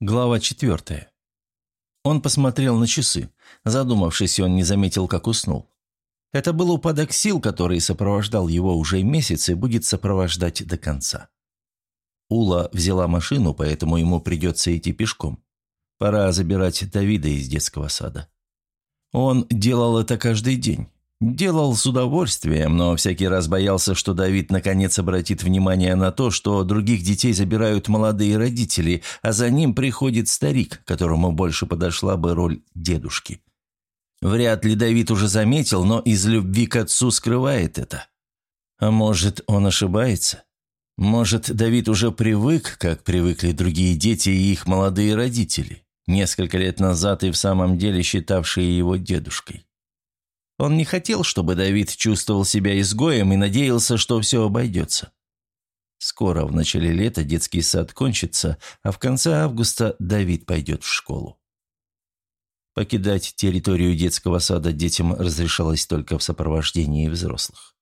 Глава четвертая. Он посмотрел на часы. Задумавшись, он не заметил, как уснул. Это был упадок сил, который сопровождал его уже месяц и будет сопровождать до конца. Ула взяла машину, поэтому ему придется идти пешком. Пора забирать Давида из детского сада. Он делал это каждый день. Делал с удовольствием, но всякий раз боялся, что Давид наконец обратит внимание на то, что других детей забирают молодые родители, а за ним приходит старик, которому больше подошла бы роль дедушки. Вряд ли Давид уже заметил, но из любви к отцу скрывает это. А может, он ошибается? Может, Давид уже привык, как привыкли другие дети и их молодые родители, несколько лет назад и в самом деле считавшие его дедушкой. Он не хотел, чтобы Давид чувствовал себя изгоем и надеялся, что все обойдется. Скоро, в начале лета, детский сад кончится, а в конце августа Давид пойдет в школу. Покидать территорию детского сада детям разрешалось только в сопровождении взрослых.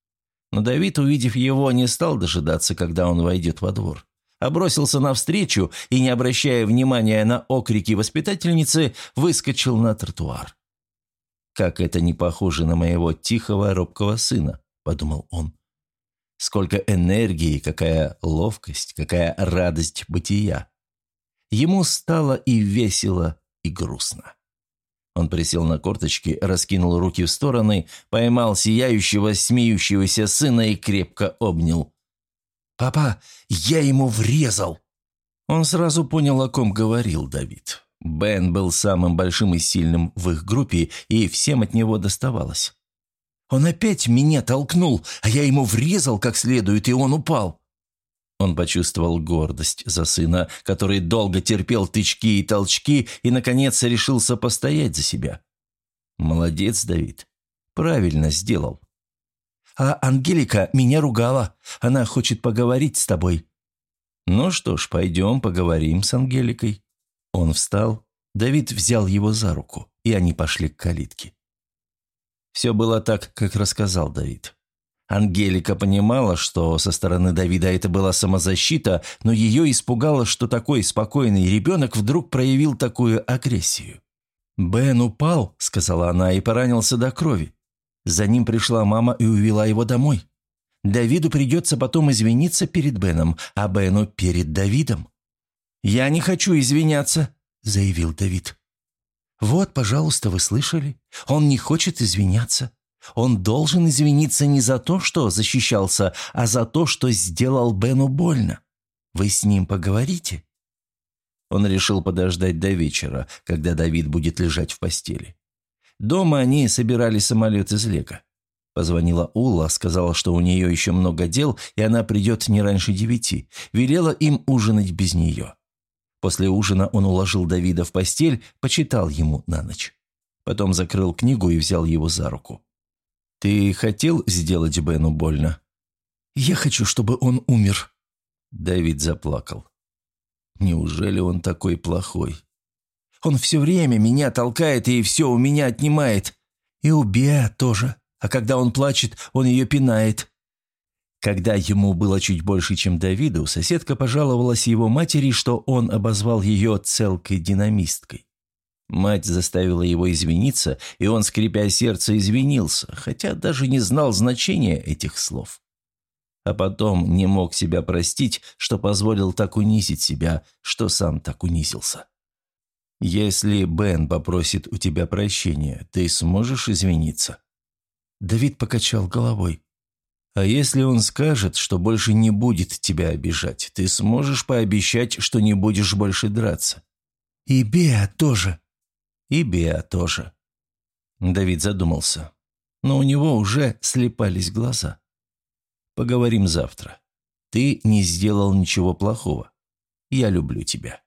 Но Давид, увидев его, не стал дожидаться, когда он войдет во двор, а бросился навстречу и, не обращая внимания на окрики воспитательницы, выскочил на тротуар. «Как это не похоже на моего тихого, робкого сына», – подумал он. «Сколько энергии, какая ловкость, какая радость бытия». Ему стало и весело, и грустно. Он присел на корточки, раскинул руки в стороны, поймал сияющего, смеющегося сына и крепко обнял. «Папа, я ему врезал!» Он сразу понял, о ком говорил Давид. Бен был самым большим и сильным в их группе, и всем от него доставалось. «Он опять меня толкнул, а я ему врезал как следует, и он упал». Он почувствовал гордость за сына, который долго терпел тычки и толчки и, наконец, решился постоять за себя. «Молодец, Давид. Правильно сделал». «А Ангелика меня ругала. Она хочет поговорить с тобой». «Ну что ж, пойдем поговорим с Ангеликой». Он встал, Давид взял его за руку, и они пошли к калитке. Все было так, как рассказал Давид. Ангелика понимала, что со стороны Давида это была самозащита, но ее испугало, что такой спокойный ребенок вдруг проявил такую агрессию. «Бен упал», — сказала она, — «и поранился до крови. За ним пришла мама и увела его домой. Давиду придется потом извиниться перед Беном, а Бену перед Давидом. «Я не хочу извиняться», — заявил Давид. «Вот, пожалуйста, вы слышали? Он не хочет извиняться. Он должен извиниться не за то, что защищался, а за то, что сделал Бену больно. Вы с ним поговорите?» Он решил подождать до вечера, когда Давид будет лежать в постели. Дома они собирали самолет из Лего. Позвонила Ула, сказала, что у нее еще много дел, и она придет не раньше девяти. Велела им ужинать без нее. После ужина он уложил Давида в постель, почитал ему на ночь. Потом закрыл книгу и взял его за руку. «Ты хотел сделать Бену больно?» «Я хочу, чтобы он умер». Давид заплакал. «Неужели он такой плохой?» «Он все время меня толкает и все у меня отнимает. И у Беа тоже. А когда он плачет, он ее пинает. Когда ему было чуть больше, чем Давиду, соседка пожаловалась его матери, что он обозвал ее целкой-динамисткой. Мать заставила его извиниться, и он, скрипя сердце, извинился, хотя даже не знал значения этих слов. А потом не мог себя простить, что позволил так унизить себя, что сам так унизился. «Если Бен попросит у тебя прощения, ты сможешь извиниться?» Давид покачал головой. А если он скажет, что больше не будет тебя обижать, ты сможешь пообещать, что не будешь больше драться? И Беа тоже. И Беа тоже. Давид задумался. Но у него уже слепались глаза. Поговорим завтра. Ты не сделал ничего плохого. Я люблю тебя.